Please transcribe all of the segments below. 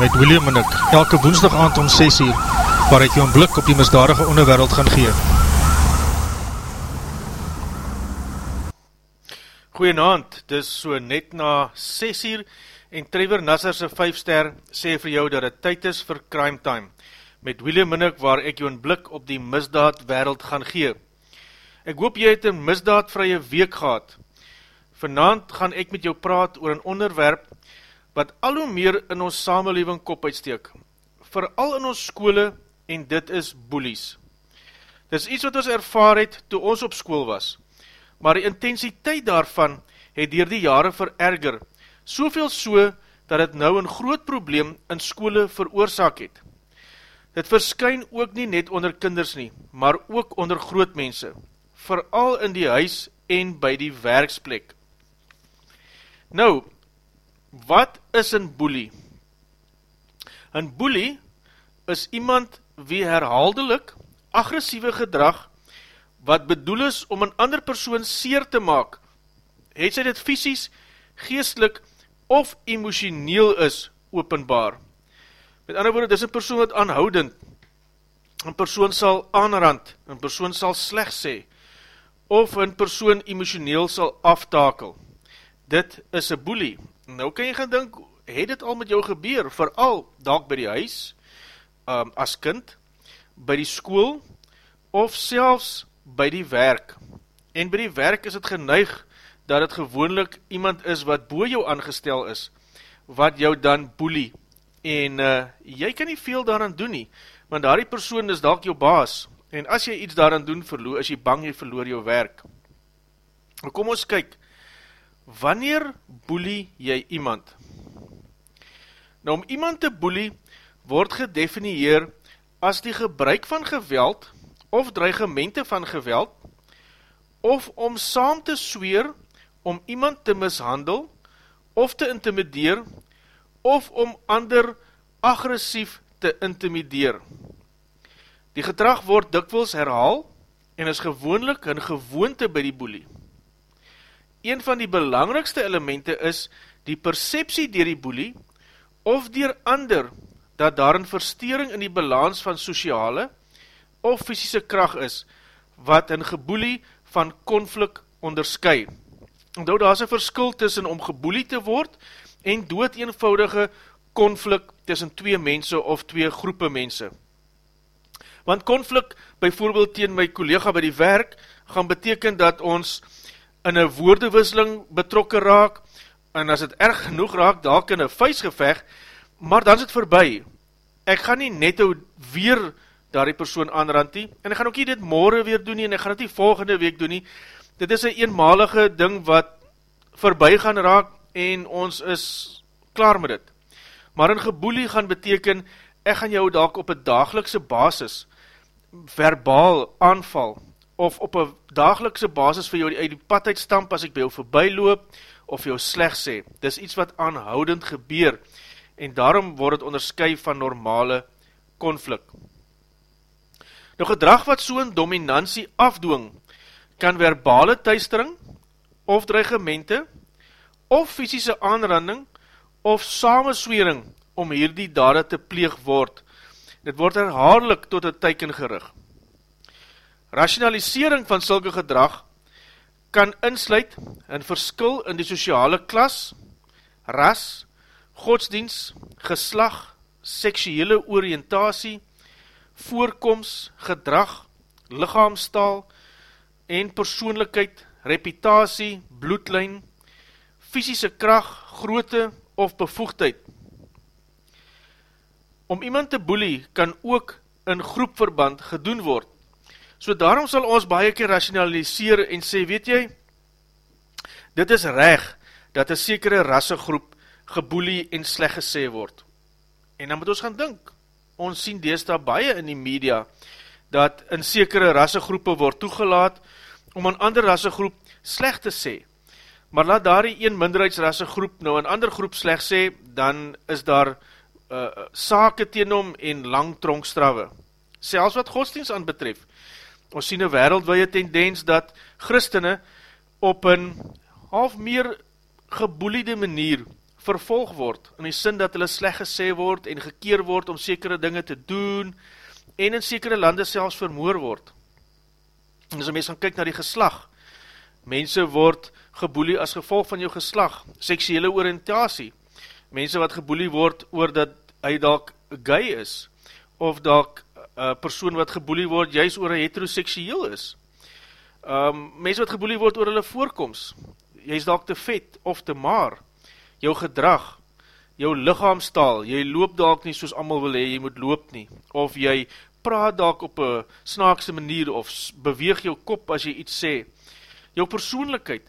Met William en ek, elke woensdag aand om 6 uur, waar ek jou een blik op die misdadige onderwereld gaan gee. Goeienaand, dis so net na 6 uur en Trevor Nasserse 5 ster sê vir jou dat het tyd is vir Crime Time met William Minnick waar ek jou een blik op die misdaad wereld gaan gee. Ek hoop jy het een misdaadvrye week gehad. Vanavond gaan ek met jou praat oor een onderwerp wat al hoe meer in ons samenleving kop uitsteek, vooral in ons skole en dit is boelies. Dit is iets wat ons ervaar het toe ons op school was, maar die intensiteit daarvan het dier die jare vererger, soveel so dat het nou een groot probleem in skole veroorzaak het. Dit verskyn ook nie net onder kinders nie, maar ook onder grootmense, vooral in die huis en by die werksplek. Nou, Wat is een boelie? Een boelie is iemand wie herhaaldelik agressieve gedrag wat bedoel is om een ander persoon seer te maak, het sy dit fysisk, geestelik of emotioneel is openbaar. Met ander woorde, dit is een persoon wat aanhoudend, een persoon sal aanrand, een persoon sal slecht sê, of een persoon emotioneel sal aftakel. Dit is een boelie, Nou kan jy gaan dink, het dit al met jou gebeur, vooral dalk by die huis, um, as kind, by die school, of selfs by die werk. En by die werk is het geneig, dat het gewoonlik iemand is wat boe jou aangestel is, wat jou dan boelie, en uh, jy kan nie veel daaraan doen nie, want daar die persoon is dalk jou baas, en as jy iets daaraan doen verloor, is jy bang jy verloor jou werk. Nou kom ons kyk, wanneer boelie jy iemand? Nou om iemand te boelie word gedefinieer as die gebruik van geweld of dreigemente van geweld of om saam te sweer om iemand te mishandel of te intimideer of om ander agressief te intimideer. Die gedrag word dikwels herhaal en is gewoonlik een gewoonte by die boelie een van die belangrikste elemente is die perceptie dier die boelie of dier ander dat daar een verstering in die balans van sociale of fysische kracht is wat een geboelie van konflik onderskui. Nou daar is een verskil tussen om geboelie te word en dood eenvoudige konflik tussen twee mense of twee groepe mense. Want konflik, bijvoorbeeld teen my collega by die werk, gaan beteken dat ons in een woordewisseling betrokke raak, en as het erg genoeg raak, dalk in een vuistgeveg, maar dan is het voorbij. Ek gaan nie net weer daar die persoon aanrand nie, en ek gaan ook nie dit morgen weer doen nie, en ek gaan dit nie volgende week doen nie. Dit is een eenmalige ding wat voorbij gaan raak, en ons is klaar met dit. Maar een geboelie gaan beteken, ek gaan jou dalk op een dagelikse basis verbaal aanval, of op een dagelikse basis vir jou die, die pad uitstamp as ek by jou voorbij loop, of jou slecht sê. Dis iets wat aanhoudend gebeur, en daarom word het onderskui van normale konflik. Nou gedrag wat so'n dominantie afdoeng, kan verbale thuistering, of dreigemente, of fysische aanranding, of samenswering, om hierdie dade te pleeg word. Dit word herhaardelik tot een teiken gerig. Rationalisering van sulke gedrag kan insluit in verskil in die sociale klas, ras, godsdienst, geslag, seksuele oriëntasie, voorkomst, gedrag, lichaamstaal en persoonlikheid, reputatie, bloedlijn, fysische kracht, groote of bevoegdheid. Om iemand te boelie kan ook in groepverband gedoen word, So daarom sal ons baie keer rationaliseer en sê, weet jy, dit is reg dat een sekere rassegroep geboelie en sleg gesê word. En dan moet ons gaan dink, ons sien dees daar baie in die media, dat in sekere rassegroepe word toegelaat om een ander rassegroep sleg te sê. Maar laat daar die een minderheidsrassegroep nou een ander groep sleg sê, dan is daar uh, sake teen om en lang tronkstrawe. Selfs wat godsdienst aan betref, ons sien een wereldwee tendens dat christene op een half meer geboeliede manier vervolg word, in die sin dat hulle sleg gesê word en gekeer word om sekere dinge te doen, en in sekere lande selfs vermoor word. En as een mens gaan kyk na die geslag, mense word geboelie as gevolg van jou geslag, seksuele oriëntasie, mense wat geboelie word oor dat hy dalk gay is, of dalk uh, persoon wat geboelie word juist oor hy heteroseksueel is. Um, mense wat geboelie word oor hulle voorkomst, jy is dalk te vet of te maar, jou gedrag, jou lichaamstaal, jy loop dalk nie soos amal wil hee, jy moet loop nie, of jy praat dalk op een snaakse manier, of beweeg jou kop as jy iets sê, jou persoonlikheid,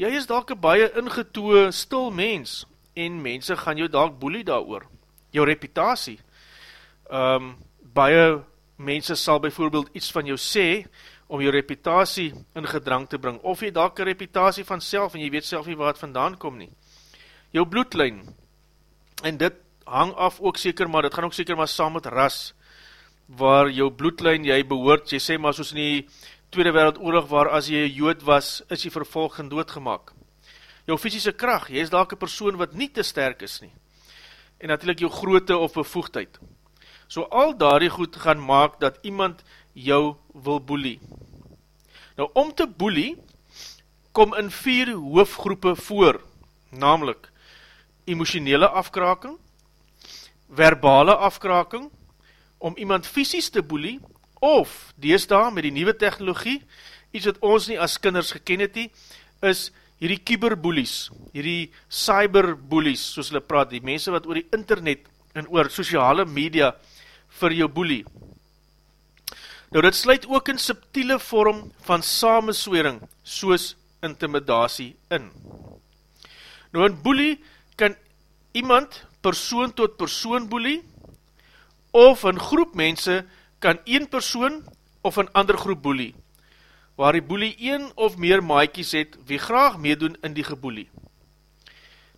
jy is dalk een baie ingetoe stil mens, en mense gaan jou dalk boelie daar oor, jou reputatie, um, baie mense sal bijvoorbeeld iets van jou sê, om jou reputatie in gedrang te bring, of jy dalk een reputatie van self, en jy weet self nie waar het vandaan kom nie. Jou bloedlijn, en dit hang af ook seker, maar dit gaan ook seker maar saam met ras, waar jou bloedlijn jy behoort, jy sê maar soos in die Tweede Wereldoorlog, waar as jy jood was, is jy vervolg en doodgemaak. Jou fysische kracht, jy is dalk een persoon wat nie te sterk is nie, en natuurlijk jou groote of bevoegdheid. So al daardie goed gaan maak dat iemand jou wil boelie. Nou om te boelie, kom in vier hoofgroepe voor, namelijk emotionele afkraking, verbale afkraking, om iemand fysisk te boelie, of, deesdaal met die nieuwe technologie, iets wat ons nie as kinders geken het nie, is hierdie kyberboelies, hierdie cyberboelies, soos hulle praat, die mense wat oor die internet en oor sociale media vir jou boelie. Nou dit sluit ook in subtiele vorm van samenswering, soos intimidatie in. Nou in boelie kan iemand persoon tot persoon boelie, of een groep mense kan een persoon of een ander groep boelie, waar die boelie een of meer maaikies het, wie graag meedoen in die geboelie.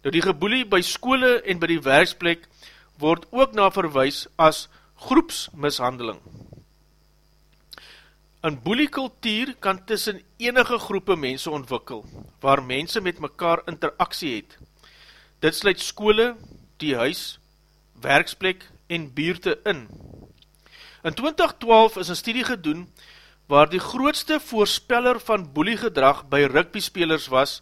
Nou die geboelie by skole en by die werksplek word ook na verwijs as groepsmishandeling. Een boeliekultuur kan tussen enige groepe mense ontwikkel, waar mense met mekaar interaksie het. Dit sluit skole, die huis, werksplek en buurte in. In 2012 is een studie gedoen, waar die grootste voorspeller van boeliegedrag by rugbyspelers was,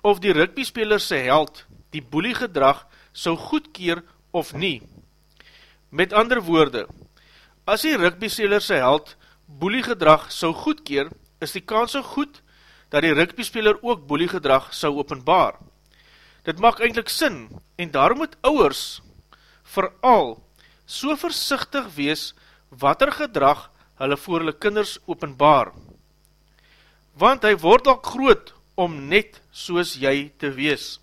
of die rugbyspelers sy held, die boeliegedrag, sou goedkeer of nie. Met ander woorde, as die rugbyspeler sy held boeliegedrag sou goedkeer, is die kans so goed dat die rugbyspeler ook boeliegedrag sou openbaar. Dit maak eindelijk sin en daarom moet ouwers vooral so versichtig wees wat er gedrag hulle voor hulle kinders openbaar. Want hy word al groot om net soos jy te wees.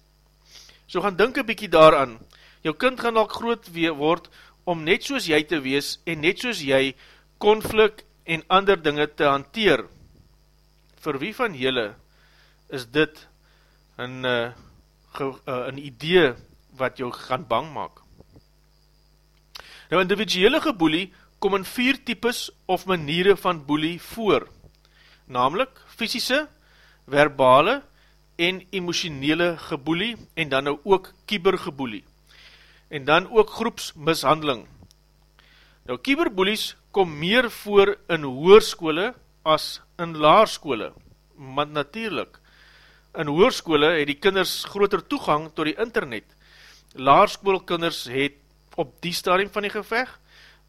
So gaan dink een bykie daaraan, jou kind gaan al groot word om net soos jy te wees en net soos jy konflik en ander dinge te hanteer. Voor wie van jylle is dit een, uh, ge, uh, een idee wat jou gaan bang maak? Nou individuele geboelie kom in vier types of maniere van boelie voor, namelijk fysische, verbale en emotionele geboelie en dan nou ook kybergeboelie en dan ook groepsmishandeling. Nou, kieberboelies kom meer voor in hoerskole as in laarskole, want natuurlijk, in hoerskole het die kinders groter toegang tot die internet. Laarskoolkinders het op die stadium van die geveg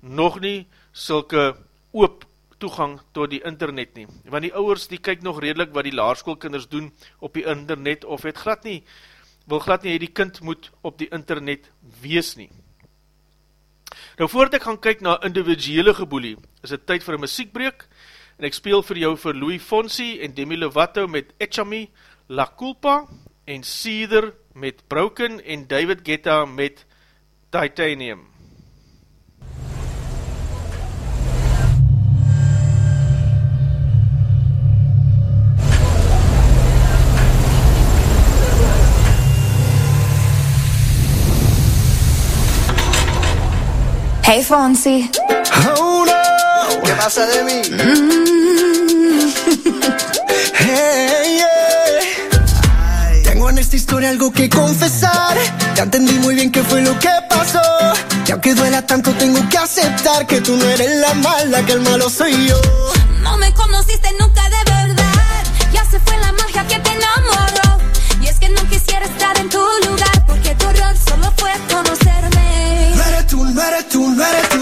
nog nie sulke oop toegang tot die internet nie. Want die ouwers die kyk nog redelijk wat die laarskoolkinders doen op die internet of het glad nie wil glad nie, die kind moet op die internet wees nie. Nou voordat ek gaan kyk na individuele geboelie, is het tyd vir een muziekbreek, en ek speel vir jou vir Louis Fonsi en Demi Lovato met Echami, La Culpa, en Cedar met Broken, en David Guetta met Titanium. Hey Fonsi. Oh no. ¿Qué pasa de mí? Mm. hey, yeah. Tengo necesidad esta historia algo que confesar. Ya entendí muy bien qué fue lo que pasó. Y aunque duela tanto, tengo que aceptar que tú no eres la mala, que el malo soy yo. No me conociste nunca de verdad. Ya se fue la magia que te enamoró. Y es que no quisiera estar en tu lugar, porque tu error solo fue conocerme. المرة المرة.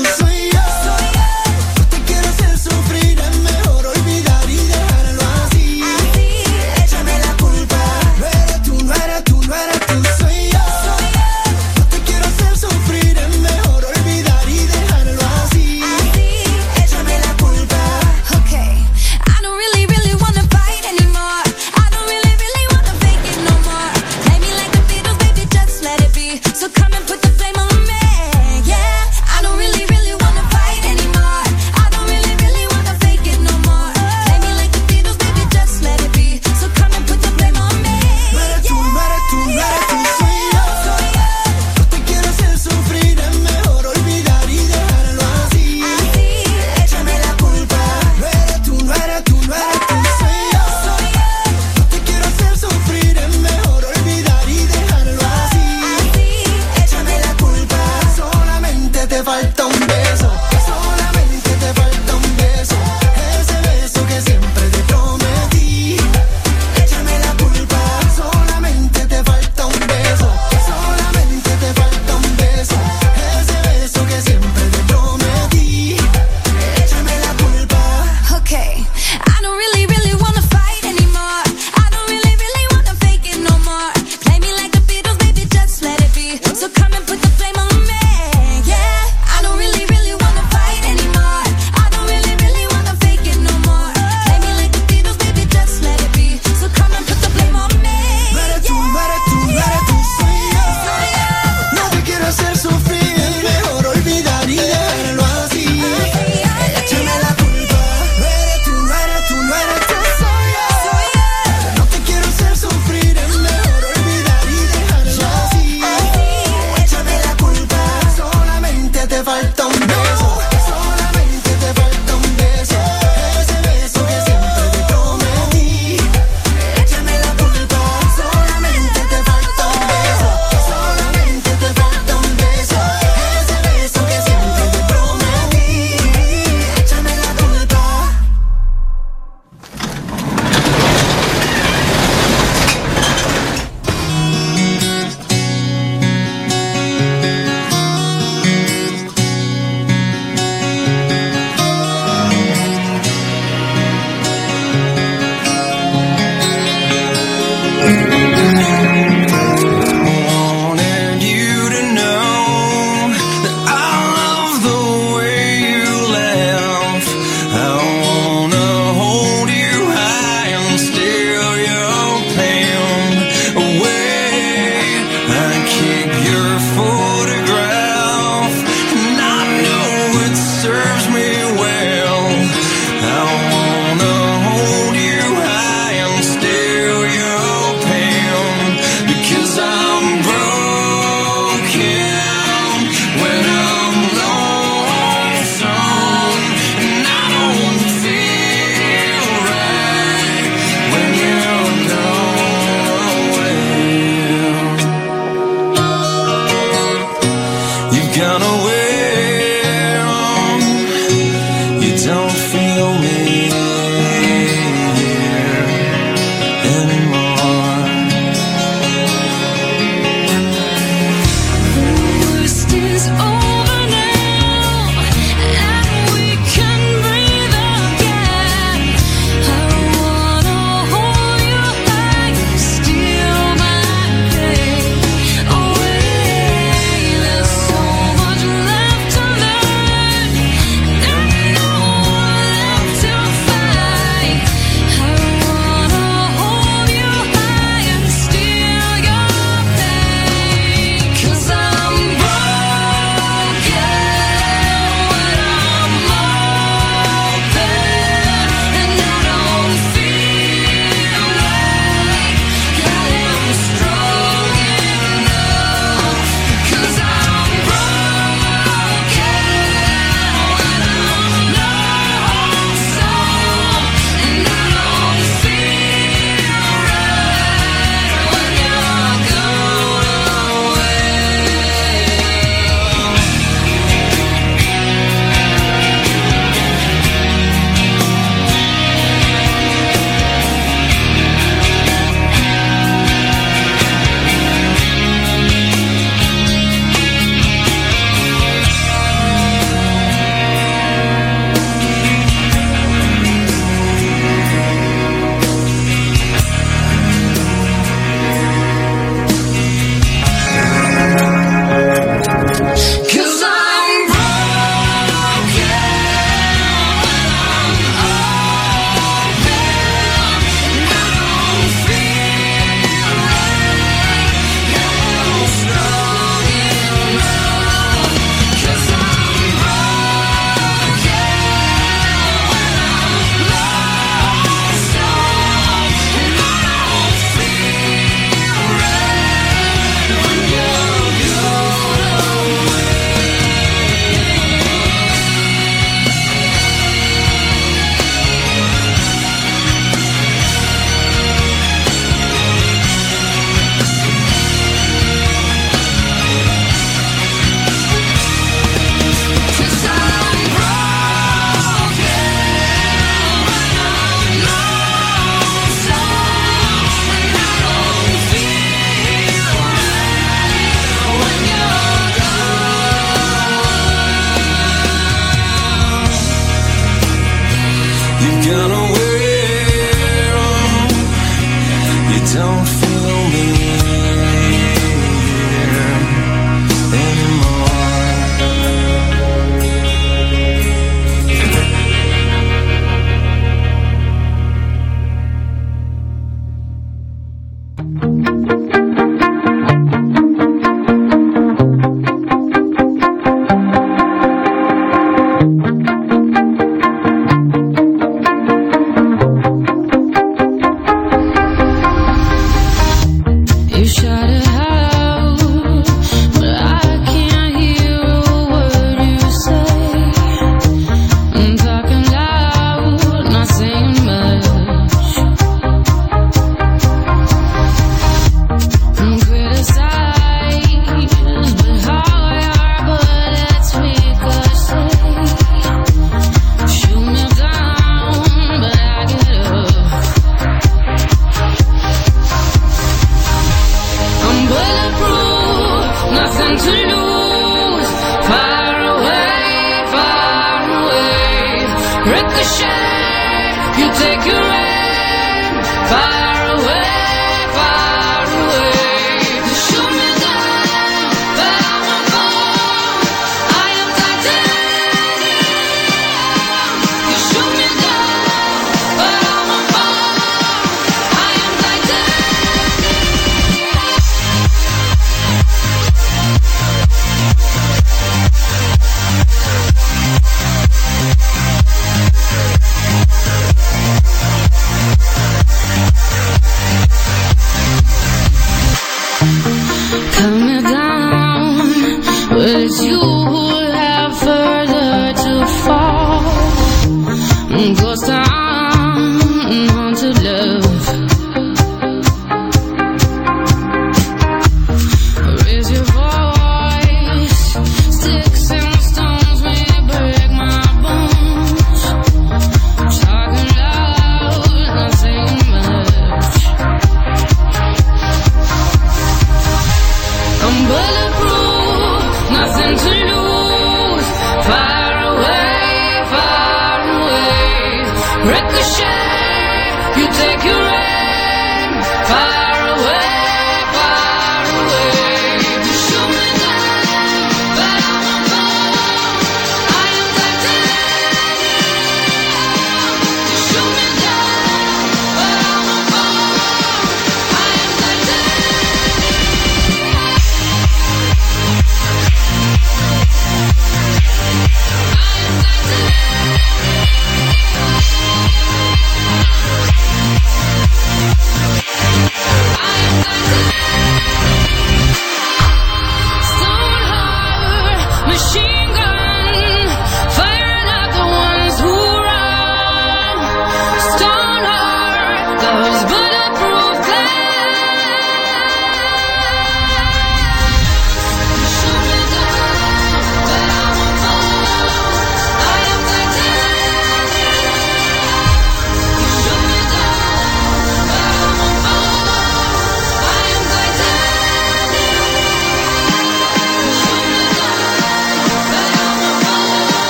Ricochet, you take your aim.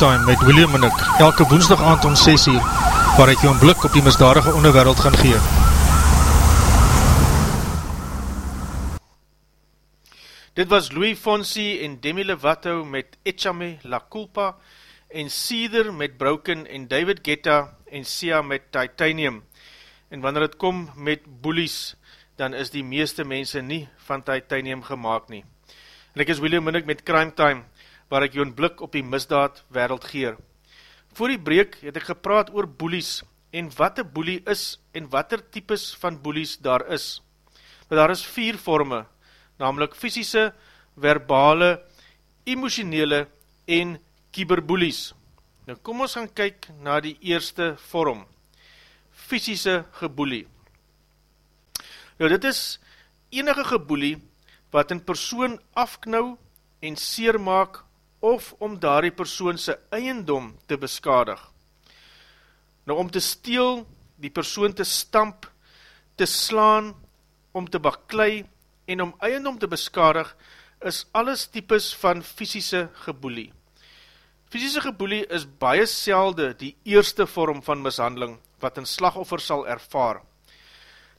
Time met William en ek, elke woensdag aand om 6 uur, waar ek jou een blik op die misdadige onderwereld gaan gee. Dit was Louis Fonsi en Demi Lovato met Echame La Culpa en Cedar met Broken en David Guetta en Sia met Titanium. En wanneer het kom met Bullies, dan is die meeste mense nie van Titanium gemaakt nie. En ek is William Minnick met Crime Time, waar ek jou een blik op die misdaad wereld geer. Voor die breek het ek gepraat oor boelies en wat een boelie is en wat er types van boelies daar is. Maar daar is vier vorme, namelijk fysische, verbale, emotionele en kyberboelies. Nou kom ons gaan kyk na die eerste vorm, fysische geboelie. Nou dit is enige geboelie wat een persoon afknou en seer maak of om daar die persoon sy eiendom te beskadig. Nou om te steel, die persoon te stamp, te slaan, om te baklei en om eiendom te beskadig, is alles types van fysische geboelie. Fysische geboelie is baie selde die eerste vorm van mishandeling wat een slagoffer sal ervaar.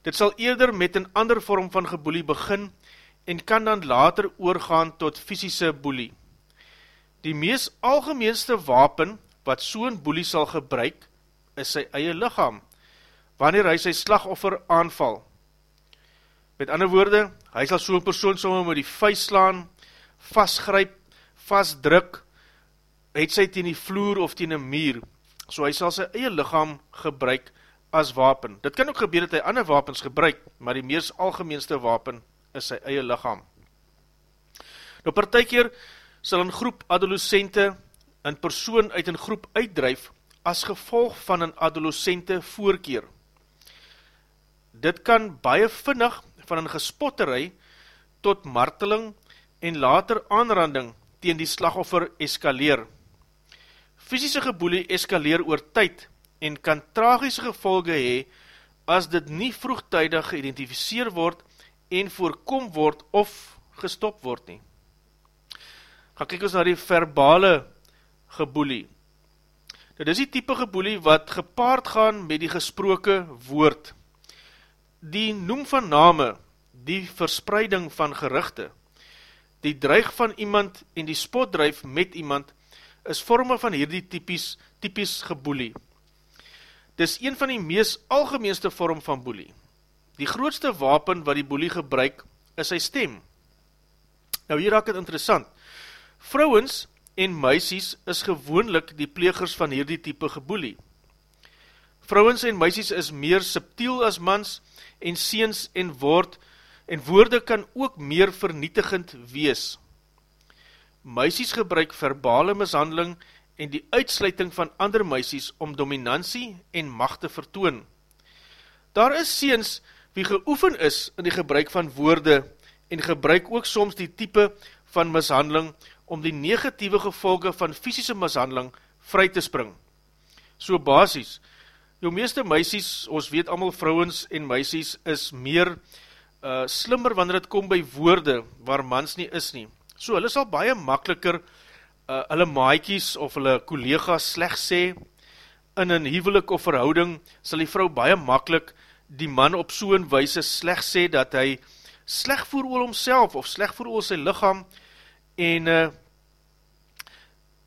Dit sal eerder met een ander vorm van geboelie begin en kan dan later oorgaan tot fysische boelie. Die mees algemeenste wapen wat so'n boelie sal gebruik, is sy eie lichaam, wanneer hy sy slagoffer aanval. Met ander woorde, hy sal so'n persoon soms met die vuist slaan, vastgryp, vastdruk, het sy teen die vloer of teen die muur, so hy sal sy eie lichaam gebruik as wapen. Dit kan ook gebeur dat hy ander wapens gebruik, maar die meest algemeenste wapen is sy eie lichaam. Nou partijkeer sal een groep adolescente een persoon uit een groep uitdrijf as gevolg van een adolescente voorkeer. Dit kan baie vinnig van een gespotterij tot marteling en later aanranding teen die slagoffer eskaleer. Fysische geboelie eskaleer oor tyd en kan tragische gevolge hee as dit nie vroegtijdig geïdentificeer word en voorkom word of gestop word nie. Ga kyk ons na die verbale geboelie. Dit is die type geboelie wat gepaard gaan met die gesproke woord. Die noem van name, die verspreiding van gerichte, die dreig van iemand en die spotdrijf met iemand, is vorme van hierdie typies, typies geboelie. Dit is een van die mees algemeenste vorm van boelie. Die grootste wapen wat die boelie gebruik, is sy stem. Nou hier raak het interessant. Vrouwens en meisies is gewoonlik die plegers van hierdie type geboelie. Vrouwens en meisies is meer subtiel as mans en seens en woord en woorde kan ook meer vernietigend wees. Meisies gebruik verbale mishandeling en die uitsluiting van ander meisies om dominantie en macht te vertoon. Daar is seens wie geoefen is in die gebruik van woorde en gebruik ook soms die type van mishandeling om die negatieve gevolge van fysische mishandeling vry te spring. So basis, jou meeste meisies, ons weet allemaal vrouwens en meisies, is meer uh, slimmer wanneer het kom by woorde waar mans nie is nie. So hulle sal baie makkeliker uh, hulle maaikies of hulle collega's slecht sê, in een hevelik of verhouding sal die vrou baie makkelijk die man op so'n weise slecht sê, dat hy slecht voer oor homself of slecht voer oor sy lichaam en uh,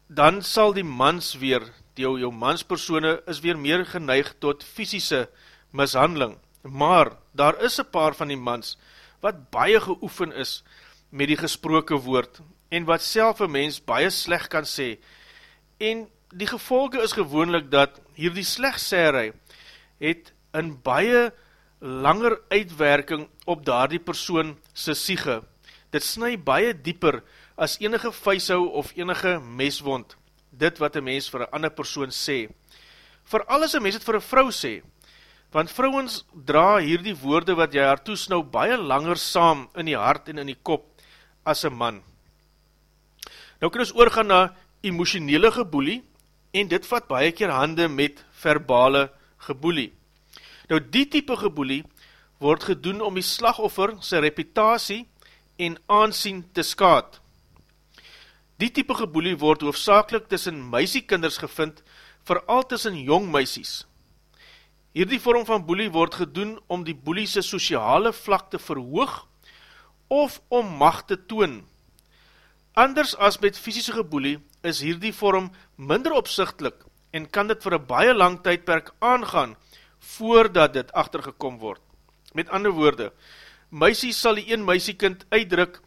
dan sal die mans weer, die jou, manspersone, is weer meer geneig tot fysische mishandeling. Maar, daar is een paar van die mans, wat baie geoefen is met die gesproke woord, en wat self een mens baie sleg kan sê, en die gevolge is gewoonlik dat hier die slegserij het een baie langer uitwerking op daar die persoon sy siege. Dit snu baie dieper as enige vuishou of enige meswond, dit wat een mens vir een ander persoon sê. Voor alles een mens het vir een vrou sê, want vrouwens dra hier die woorde wat jy haar toesnou baie langer saam in die hart en in die kop as een man. Nou kan ons oorgaan na emotionele geboelie, en dit vat baie keer hande met verbale geboelie. Nou die type geboelie word gedoen om die slagoffer sy reputatie en aansien te skaad. Die type geboelie word hoofdzakelik tussen meisiekinders gevind, vooral tussen jong meisies. Hierdie vorm van boelie word gedoen om die boelie sy sociale vlak te verhoog of om macht te toon. Anders as met fysische geboelie is hierdie vorm minder opzichtlik en kan dit vir een baie lang tydperk aangaan voordat dit achtergekom word. Met ander woorde, meisies sal die een meisiekind uitdruk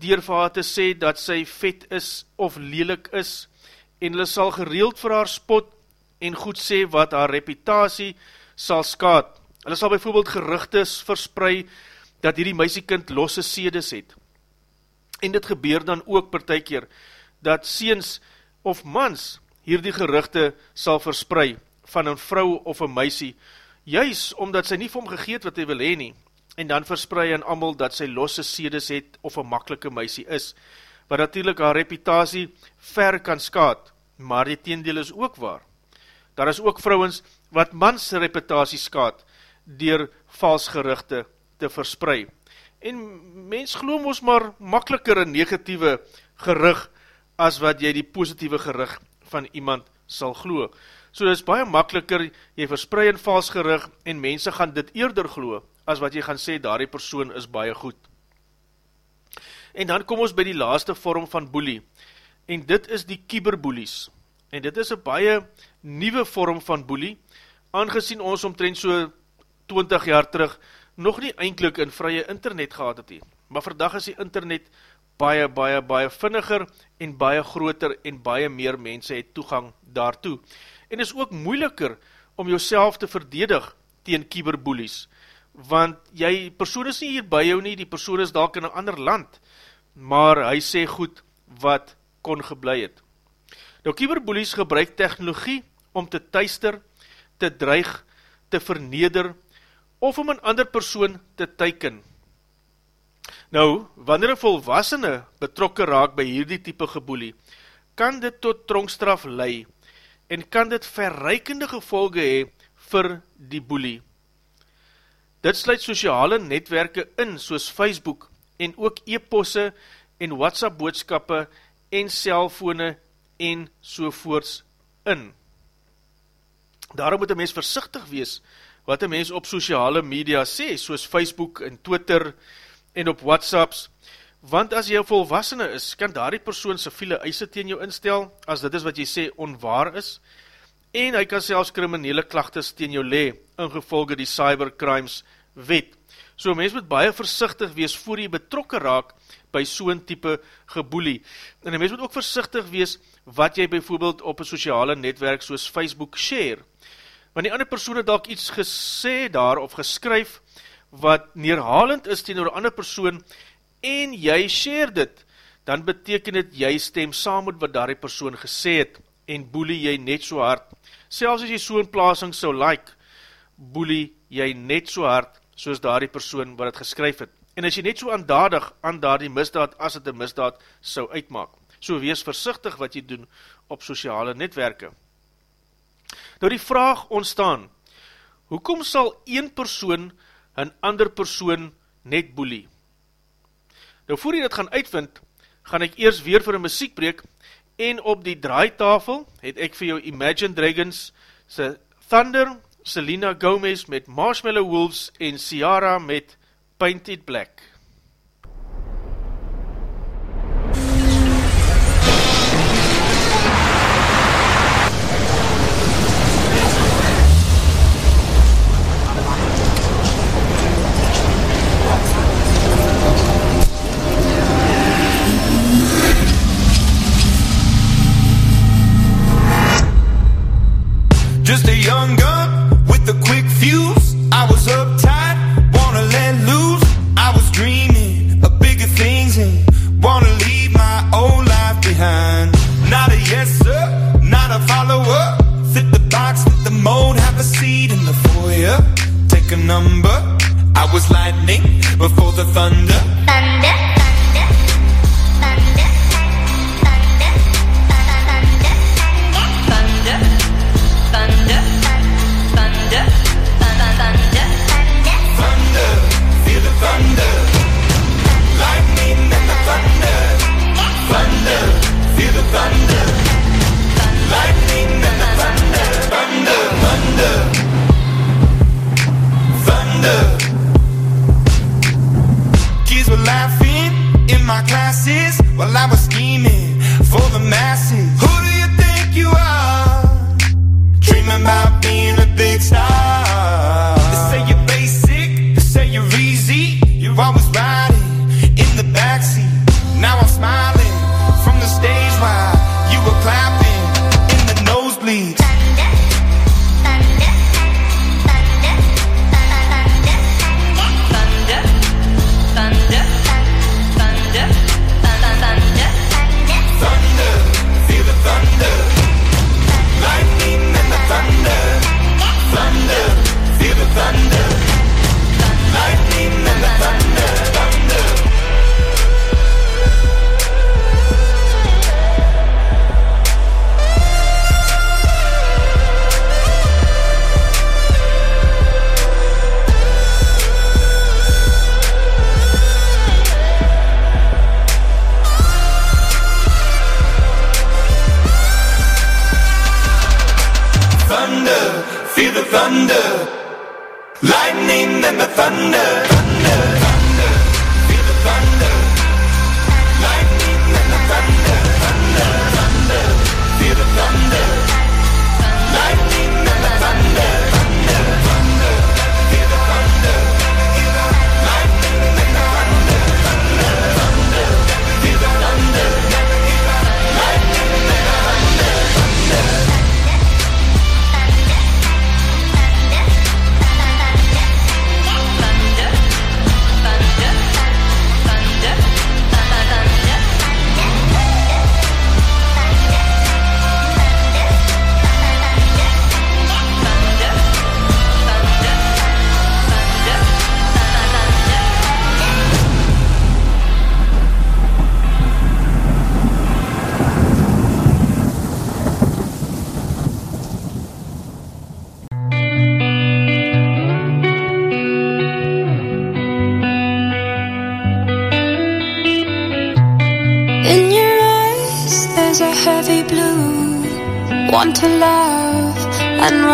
dier vir haar te sê dat sy vet is of lelik is, en hulle sal gereeld vir haar spot en goed sê wat haar reputatie sal skaad. Hulle sal bijvoorbeeld gerichtes versprei dat hierdie meisiekind losse sedes het. En dit gebeur dan ook per tykeer, dat seens of mans hierdie geruchte sal versprei van een vrou of een meisie, juis omdat sy nie vir hom gegeet wat hy wil heen nie, en dan versprei aan amal dat sy losse sedes het of een makkelike meisie is, wat natuurlijk haar reputatie ver kan skaad, maar die teendeel is ook waar. Daar is ook vrouwens wat mans reputatie skaad, dier vals geruchte te versprei. En mens geloof ons maar makkeliker een negatieve gerug, as wat jy die positieve gerug van iemand sal glo. So dit is baie makkeliker, jy versprei een vals gerug, en mense gaan dit eerder glo, as wat jy gaan sê, daar die persoon is baie goed. En dan kom ons by die laaste vorm van boelie, en dit is die kieberboelies. En dit is een baie nieuwe vorm van boelie, aangezien ons omtrent so 20 jaar terug nog nie eindelijk in vrye internet gehad het hier. Maar vandag is die internet baie, baie, baie vinniger en baie groter en baie meer mense het toegang daartoe. En is ook moeiliker om jouself te verdedig teen kieberboelies, want jy, persoon is nie hier by jou nie, die persoon is dalk in een ander land, maar hy sê goed wat kon geblei het. Nou, kieberboelies gebruik technologie om te tuister, te dreig, te verneder, of om een ander persoon te teiken. Nou, wanneer een volwassene betrokke raak by hierdie type geboelie, kan dit tot tronkstraf lei, en kan dit verreikende gevolge hee vir die boelie. Dit sluit sociale netwerke in, soos Facebook, en ook e-posse, en WhatsApp boodskappe, en cellfone, en sovoorts in. Daarom moet een mens versichtig wees, wat een mens op sociale media sê, soos Facebook en Twitter, en op WhatsApps, want as jy volwassene is, kan daar die persoon sy viele eise teen jou instel, as dit is wat jy sê onwaar is, en hy kan selfs kriminele klachtes teen jou le, ingevolge die cybercrimes wet. So mens moet baie versichtig wees voor jy betrokke raak by so'n type geboelie. En mens moet ook versichtig wees wat jy bijvoorbeeld op een sociale netwerk soos Facebook share. Want die ander persoon het dalk iets gesê daar of geskryf wat neerhalend is teen oor ander persoon en jy share dit, dan beteken het jy stem saam met wat daar die persoon gesê het en boelie jy net so hard. Selfs as jy so'n plasing so like, boelie jy net so hard soos daar die persoon wat het geskryf het. En as jy net so aandadig aan daar die misdaad as het een misdaad sou uitmaak. So wees versichtig wat jy doen op sociale netwerke. Nou die vraag ontstaan, hoekom sal een persoon een ander persoon net boelie? Nou voor jy dit gaan uitvind, gaan ek eers weer vir een muziekbreek en op die draaitafel het ek vir jou Imagine Dragons se Thunder Selena Gomez met Marshmallow Wolves en Ciara met Painted Black.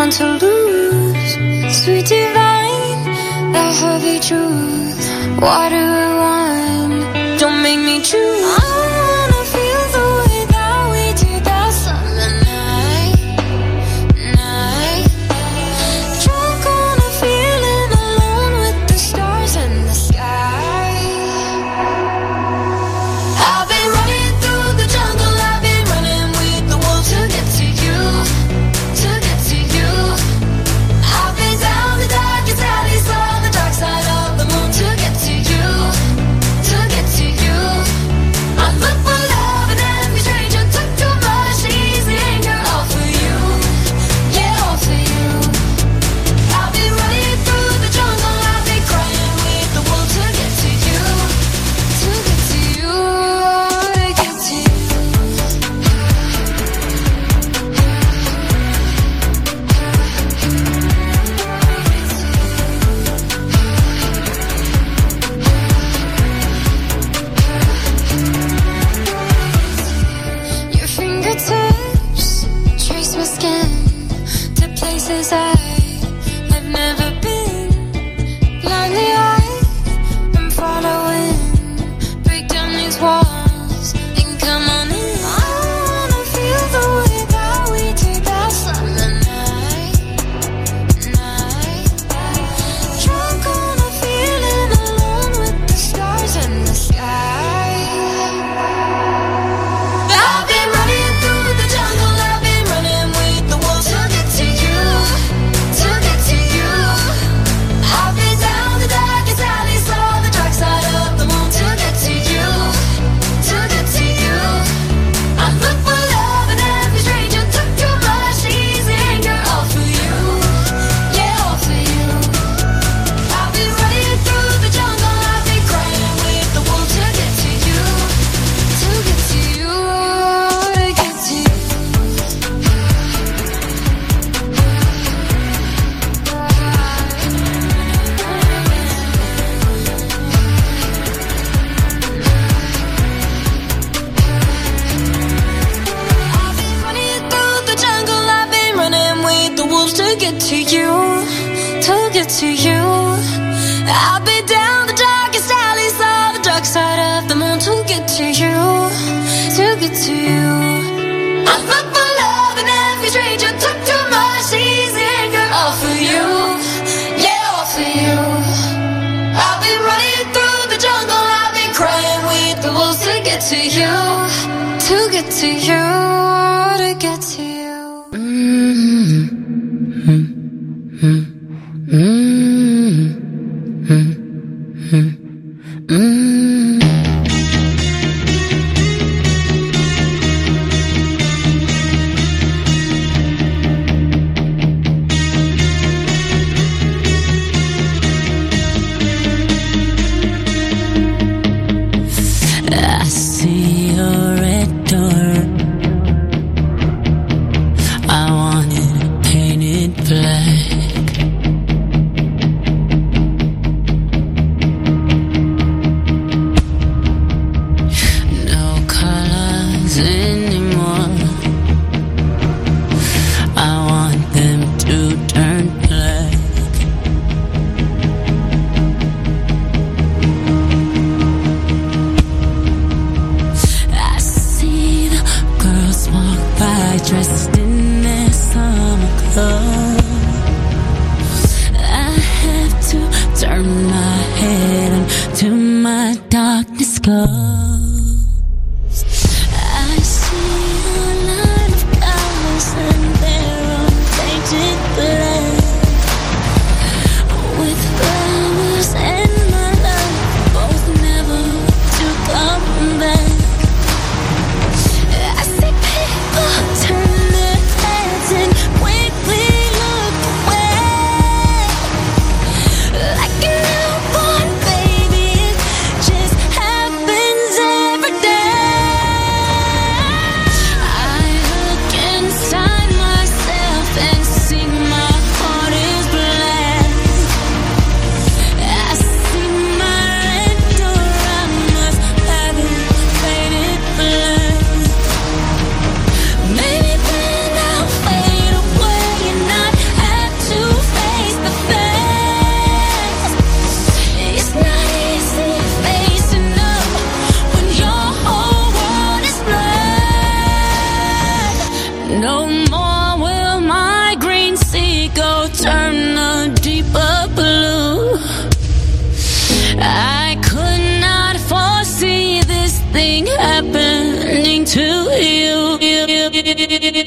to lose. Sweet divine, the heavy truth. What do I want? Don't make me choose.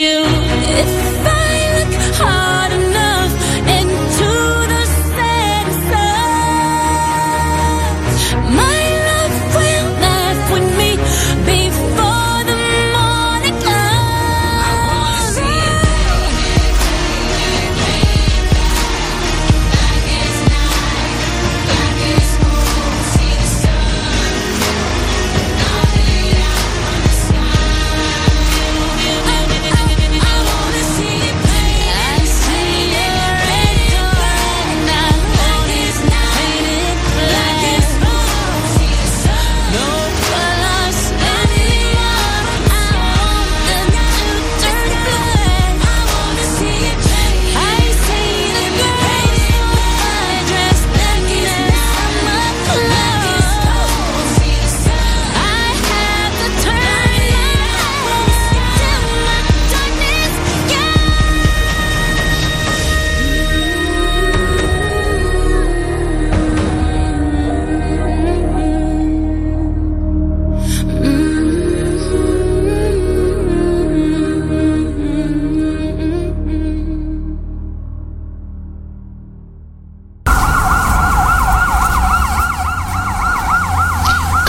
you.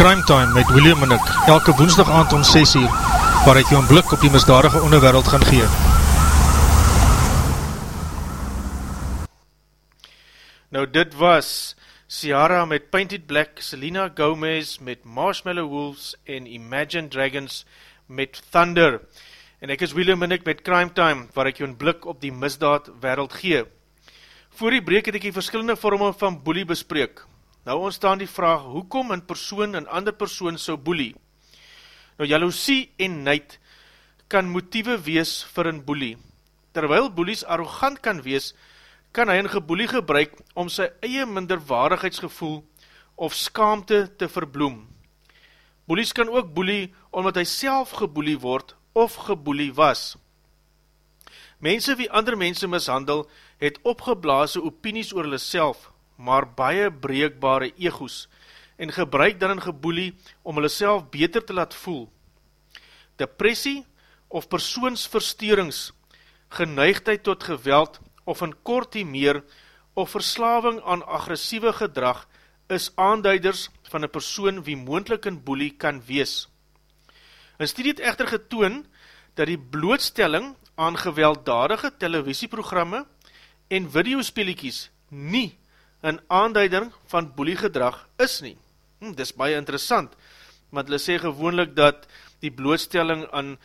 Crime Time met William en ek, elke woensdag aand om 6 uur, waar ek jou een blik op die misdadige onderwereld gaan gee. Nou dit was Ciara met Painted Black, Selena Gomez met Marshmallow Wolves en Imagine Dragons met Thunder. En ek is William en ek met Crime Time, waar ek jou een blik op die misdaad wereld gee. Voor die breek het ek die verskillende vorme van boelie bespreek. Nou ontstaan die vraag, hoekom een persoon een ander persoon so boelie? Nou jaloesie en neid kan motieve wees vir een boelie. Terwyl boelies arrogant kan wees, kan hy een geboelie gebruik om sy eie minderwaardigheidsgevoel of skaamte te verbloem. Boelies kan ook boelie omdat hy self geboelie word of geboelie was. Mense wie ander mense mishandel, het opgeblaase opinies oor hulle self, maar baie breekbare egos, en gebruik dan een geboelie om hulle self beter te laat voel. Depressie of persoonsversteurings, geneigdheid tot geweld of in kortie meer of verslawing aan agressieve gedrag is aanduiders van een persoon wie moendlik een boelie kan wees. Een studie het echter getoon dat die blootstelling aan gewelddadige televisieprogramme en videospeliekies nie een aanduiding van boeliegedrag is nie. Hm, dis baie interessant, want hulle sê gewoonlik dat die blootstelling aan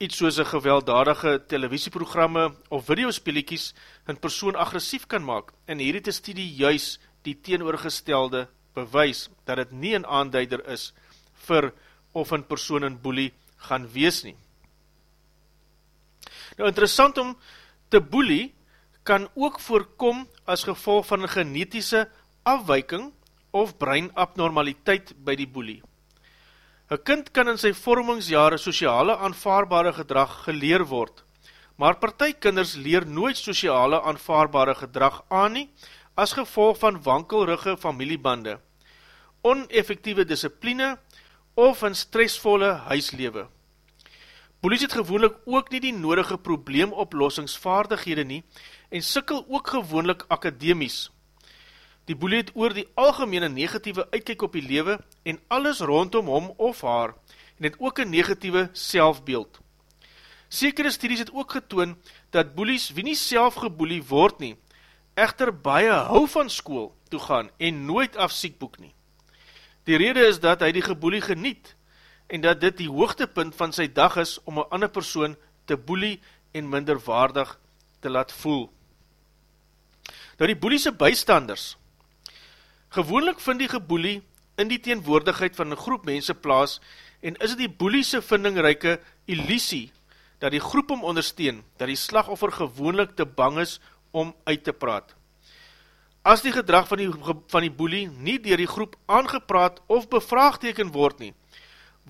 iets soos een gewelddadige televisieprogramme of videospeliekies een persoon agressief kan maak, en hier het die studie juis die teenoorgestelde bewys, dat het nie een aanduider is vir of een persoon een boelie gaan wees nie. Nou interessant om te boelie kan ook voorkom as gevolg van een genetische afwyking of breinabnormaliteit by die boelie. Een kind kan in sy vormingsjare sociale aanvaarbare gedrag geleer word, maar partij kinders leer nooit sociale aanvaarbare gedrag aan nie, as gevolg van wankelrige familiebande, oneffectieve discipline of een stressvolle huislewe. Polies het gewoonlik ook nie die nodige probleemoplossingsvaardighede nie en sikkel ook gewoonlik akademies. Die boelie het oor die algemene negatieve uitkijk op die lewe en alles rondom hom of haar en het ook een negatieve selfbeeld. Sekere studies het ook getoon dat boelies wie nie self geboelie word nie, echter baie hou van school toe gaan en nooit af siekboek nie. Die rede is dat hy die geboelie geniet en dat dit die hoogtepunt van sy dag is om een ander persoon te boelie en minderwaardig te laat voel. Nou die boeliese bystanders. Gewoonlik vind die geboelie in die teenwoordigheid van een groep mense plaas en is die boeliese vindingryke illusie dat die groep om ondersteun, dat die slagoffer gewoonlik te bang is om uit te praat. As die gedrag van die, van die boelie nie dier die groep aangepraat of bevraagteken word nie,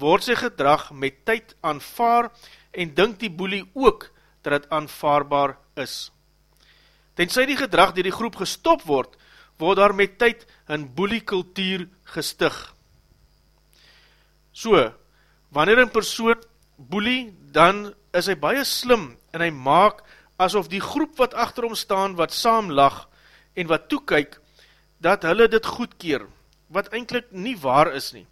word sy gedrag met tyd aanvaar en dink die boelie ook dat het aanvaarbaar is. Tenzij die gedrag dier die groep gestop word, word daar met tyd een boeliekultuur gestig. So, wanneer een persoon boelie, dan is hy baie slim en hy maak asof die groep wat achter hom staan, wat saam lag en wat toekyk, dat hulle dit goedkeer, wat eindelijk nie waar is nie.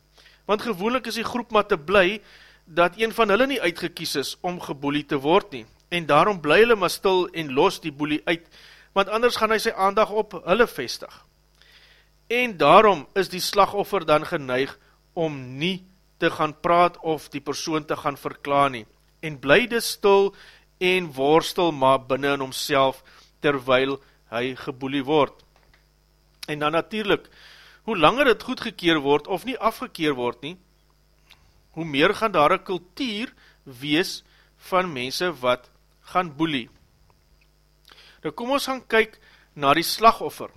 Want gewoonlik is die groep maar te bly, dat een van hulle nie uitgekies is om geboelie te word nie, en daarom bly hulle maar stil en los die boelie uit, want anders gaan hy sy aandag op hulle vestig. En daarom is die slagoffer dan geneig om nie te gaan praat of die persoon te gaan verklaar nie, en blyde stil en worstel maar binnen in homself, terwyl hy geboelie word. En dan natuurlijk, hoe langer het goedgekeer word of nie afgekeer word nie, hoe meer gaan daar een kultuur wees van mense wat gaan boelie. Nou kom ons gaan kyk na die slagoffer.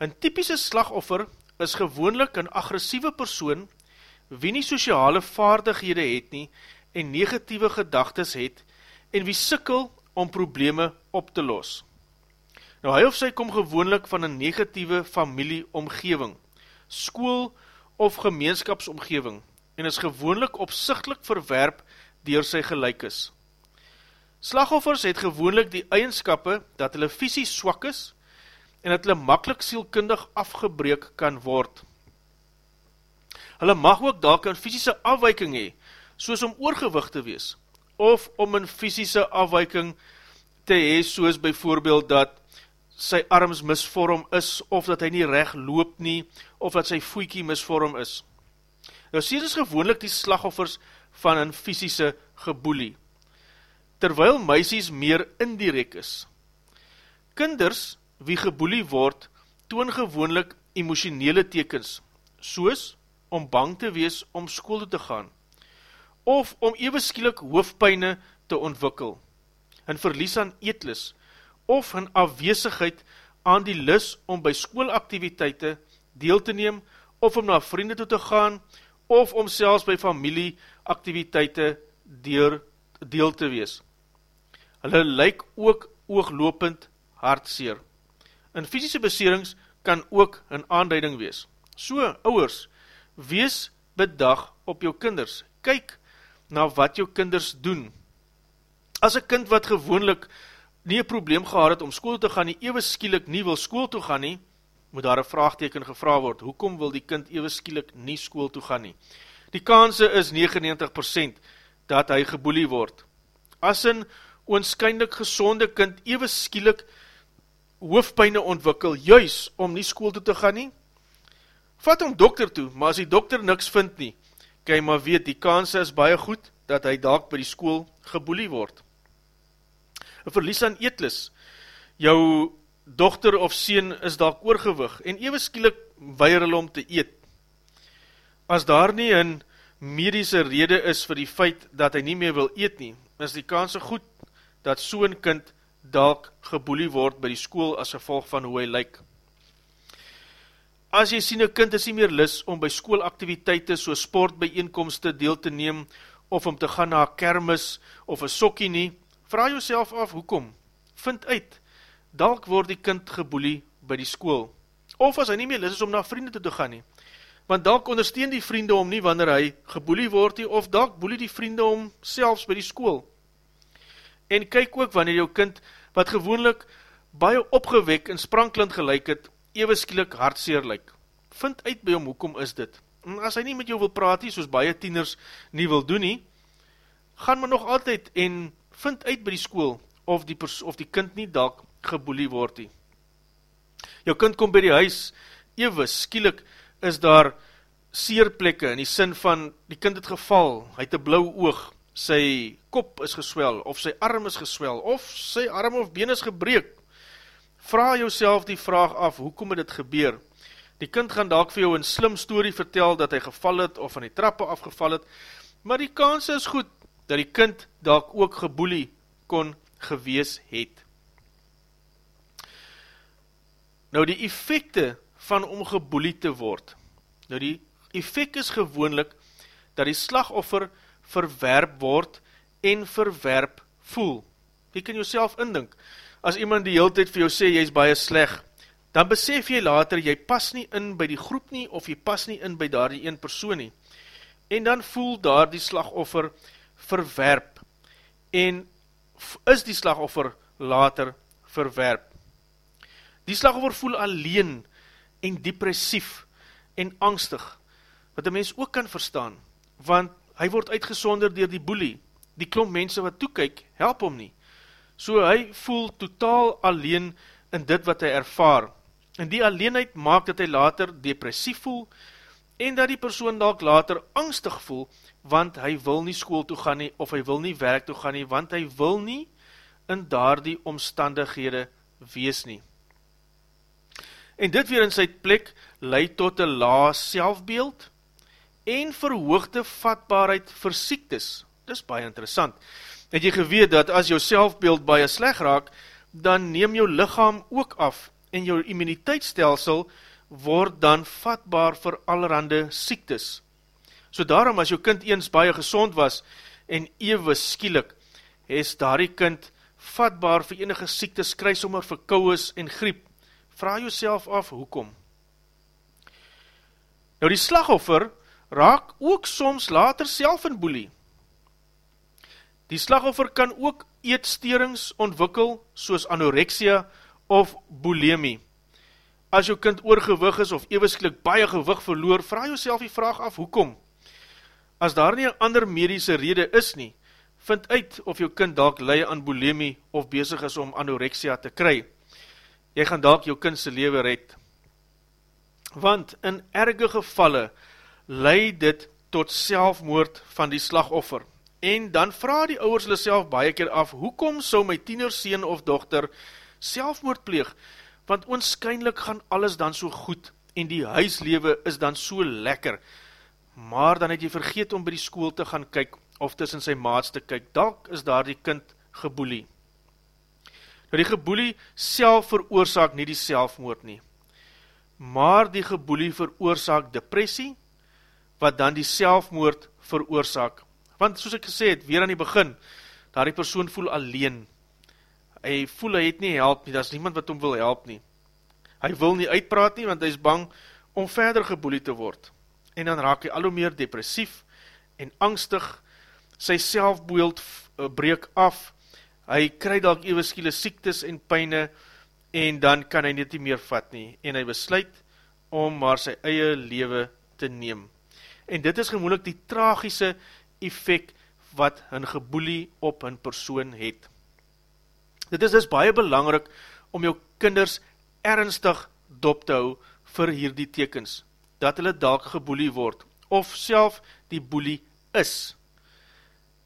Een typische slagoffer is gewoonlik een agressieve persoon wie nie sociale vaardighede het nie en negatieve gedagtes het en wie sikkel om probleme op te los. Nou hy of sy kom gewoonlik van een negatieve familieomgeving, school of gemeenskapsomgeving en is gewoonlik opzichtlik verwerp dier sy gelijkes. Slagoffers het gewoonlik die eigenskappe dat hulle visie swak is en dat hulle makkelijk sielkundig afgebreek kan word. Hulle mag ook dalk een fysische afweiking hee, soos om oorgewicht te wees, of om een fysische afweiking te hee, soos bijvoorbeeld dat sy arms misvorm is, of dat hy nie recht loop nie, of dat sy voekie misvorm is. Nou sê is gewoonlik die slagoffers van een fysische geboelie, terwyl meisies meer indirek is. Kinders, wie geboelie word, toon gewoonlik emotionele tekens, soos om bang te wees om school te gaan, of om ewerskielik hoofdpijne te ontwikkel, een verlies aan eetlus, of een afweesigheid aan die lis om by schoolaktiviteite deel te neem, of om na vriende toe te gaan, of om selfs by familieaktiviteite deel, deel te wees. Hulle lyk ook ooglopend hartseer. In fysische beserings kan ook een aanduiding wees. So, ouwers, wees bedag op jou kinders. Kyk na wat jou kinders doen. As een kind wat gewoonlik nie een probleem gehad het om school te gaan nie, ewe skielik nie wil school toe gaan nie, moet daar een vraagteken gevra word, hoekom wil die kind ewe skielik nie school toe gaan nie? Die kanse is 99% dat hy geboelie word. As een oonskynlik gezonde kind ewe skielik hoofdpijne ontwikkel, juis om nie school toe te gaan nie, vat hom dokter toe, maar as die dokter niks vind nie, kan jy maar weet, die kans is baie goed, dat hy dalk by die school geboelie word. Een verlies aan eetlis, jou dochter of sien is dalk oorgewig, en ewe skielik weier hulle om te eet. As daar nie een medische rede is vir die feit dat hy nie meer wil eet nie, is die kans goed, dat so'n kind dalk geboelie word by die school as gevolg van hoe hy lyk. As jy sien een kind is nie meer lis om by schoolaktiviteite so sportbijeenkomste deel te neem of om te gaan na kermis of een sokkie nie, vraag jouself af hoekom, vind uit dalk word die kind geboelie by die school, of as hy nie meer lis is om na vriende toe te gaan nie, want dalk ondersteun die vriende om nie wanneer hy geboelie word nie, of dalk boelie die vriende om selfs by die school. En kyk ook wanneer jou kind, wat gewoonlik baie opgewek en spranklend gelijk het, ewe skielik hartseer lyk. Vind uit by hom, hoekom is dit? En as hy nie met jou wil praat nie, soos baie tieners nie wil doen nie, gaan maar nog altyd en vind uit by die school, of die, of die kind nie dalk geboelie word nie. Jou kind kom by die huis, ewe skielik is daar seerplekke in die sin van die kind het geval, hy het een blauw oog, sy kop is geswel, of sy arm is geswel, of sy arm of been is gebreek. Vraag jouself die vraag af, hoekom het dit gebeur? Die kind gaan dalk vir jou een slim story vertel, dat hy geval het, of van die trappe afgeval het, maar die kans is goed, dat die kind dalk ook geboelie kon gewees het. Nou die effecte van om geboelie te word, nou die effect is gewoonlik, dat die slagoffer verwerp word en verwerp voel. Jy kan jouself indink, as iemand die hele tijd vir jou sê, jy is baie sleg, dan besef jy later, jy pas nie in by die groep nie, of jy pas nie in by daar die een persoon nie. En dan voel daar die slagoffer verwerp, en is die slagoffer later verwerp. Die slagoffer voel alleen en depressief en angstig, wat die mens ook kan verstaan, want hy word uitgesonder dier die boelie, die klomp mense wat toekyk, help hom nie. So hy voel totaal alleen in dit wat hy ervaar, en die alleenheid maak dat hy later depressief voel, en dat die persoon dalk later angstig voel, want hy wil nie school toe gaan nie, of hy wil nie werk toe gaan nie, want hy wil nie in daar die omstandighede wees nie. En dit weer in sy plek leid tot een laas selfbeeld, en verhoogde vatbaarheid vir siektes. Dit is baie interessant. Het jy geweet dat as jou selfbeeld baie sleg raak, dan neem jou lichaam ook af en jou immuniteitsstelsel word dan vatbaar vir allerhande siektes. So daarom as jou kind eens baie gezond was en ewe skielik, is daar die kind vatbaar vir enige siektes, kry sommer vir kouwes en griep. Vraag jouself af, hoekom? Nou die slagoffer raak ook soms later self in boelie. Die slagoffer kan ook eetsterings ontwikkel soos anorexia of bulimie. As jou kind oorgewig is of ewisklik baie gewig verloor, vraag jouself die vraag af, hoekom? As daar nie een ander medische rede is nie, vind uit of jou kind dalk leie aan bulimie of bezig is om anorexia te kry. Jy gaan dalk jou kindse lewe red. Want in erge gevalle, leid dit tot selfmoord van die slagoffer. En dan vraag die ouwers hulle self baie keer af, hoekom sou my tienerseen of dochter selfmoord pleeg? Want oonskynlik gaan alles dan so goed en die huislewe is dan so lekker. Maar dan het jy vergeet om by die school te gaan kyk of tussen sy maats te kyk, dalk is daar die kind geboelie. Nou die geboelie self veroorzaak nie die selfmoord nie, maar die geboelie veroorzaak depressie, wat dan die selfmoord veroorzaak. Want soos ek gesê het, weer aan die begin, daar die persoon voel alleen. Hy voel hy het nie help nie, daar is niemand wat hom wil help nie. Hy wil nie uitpraat nie, want hy is bang om verder geboelie te word. En dan raak hy al hoe meer depressief en angstig, sy selfbeeld eh, breek af, hy krij dalk ewe skiele siektes en pijne, en dan kan hy net nie meer vat nie, en hy besluit om maar sy eie lewe te neem. En dit is gemoelik die tragiese effect wat hun geboelie op hun persoon het. Dit is dus baie belangrik om jou kinders ernstig dop te hou vir hierdie tekens, dat hulle dalk geboelie word, of self die boelie is.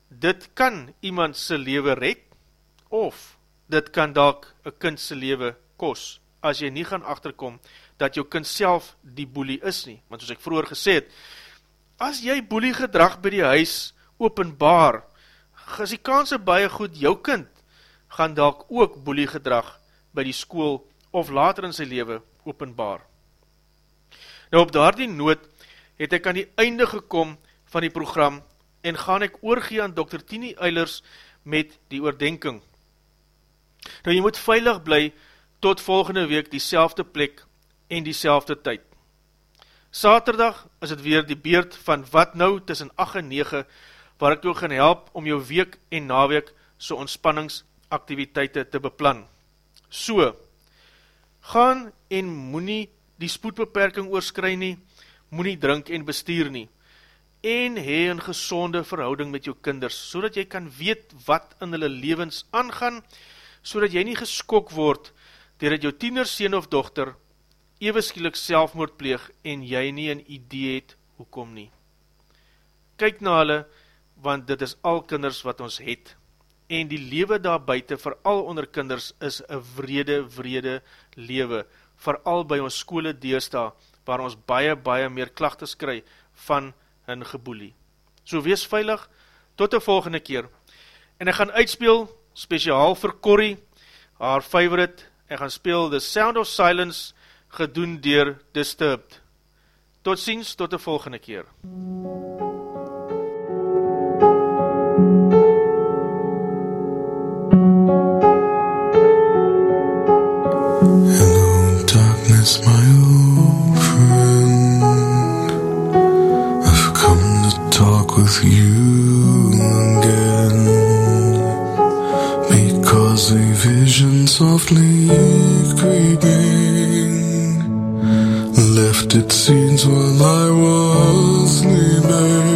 Dit kan iemand sy lewe red, of dit kan dalk een kind sy lewe kos, as jy nie gaan achterkom, dat jou kind self die boelie is nie. Want soos ek vroeger gesê het, as jy boelie gedrag by die huis openbaar, is die kanse baie goed, jou kind gaan dalk ook boelie gedrag by die school of later in sy leven openbaar. Nou op daardie noot het ek aan die einde gekom van die program en gaan ek oorgee aan Dr. Tini Eilers met die oordenking. Nou jy moet veilig bly tot volgende week die selfde plek en die selfde tyd. Saterdag is het weer die beurt van wat nou tussen 8 en 9, waar ek jou gaan help om jou week en naweek so ontspanningsaktiviteite te beplan. So, gaan en moet nie die spoedbeperking oorskry nie, moet nie drink en bestuur nie, en hee een gezonde verhouding met jou kinders, so dat jy kan weet wat in hulle levens aangaan, so dat jy nie geskok word, dier dat jou tiener, sien of dochter, ewerskielik selfmoord pleeg, en jy nie een idee het, hoekom nie. Kyk na hulle, want dit is al kinders wat ons het, en die lewe daar buiten, vooral onder kinders, is een vrede, vrede lewe, vooral by ons skole deesta, waar ons baie, baie meer klachtes kry van hun geboelie. So wees veilig, tot die volgende keer. En ek gaan uitspeel, speciaal vir Corrie, haar favorite, ek gaan speel The Sound of Silence, gedoen dier Disturbed. Tot ziens, tot die volgende keer. Hello, with you again. Because a vision softly creeping left its seeds while I was sleeping.